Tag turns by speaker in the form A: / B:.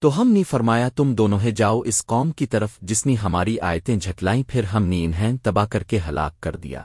A: تو ہم نے فرمایا تم دونوں جاؤ اس قوم کی طرف جس نے ہماری آیتیں جھٹلائیں، پھر ہم نے انہیں تباہ کر کے ہلاک کر دیا۔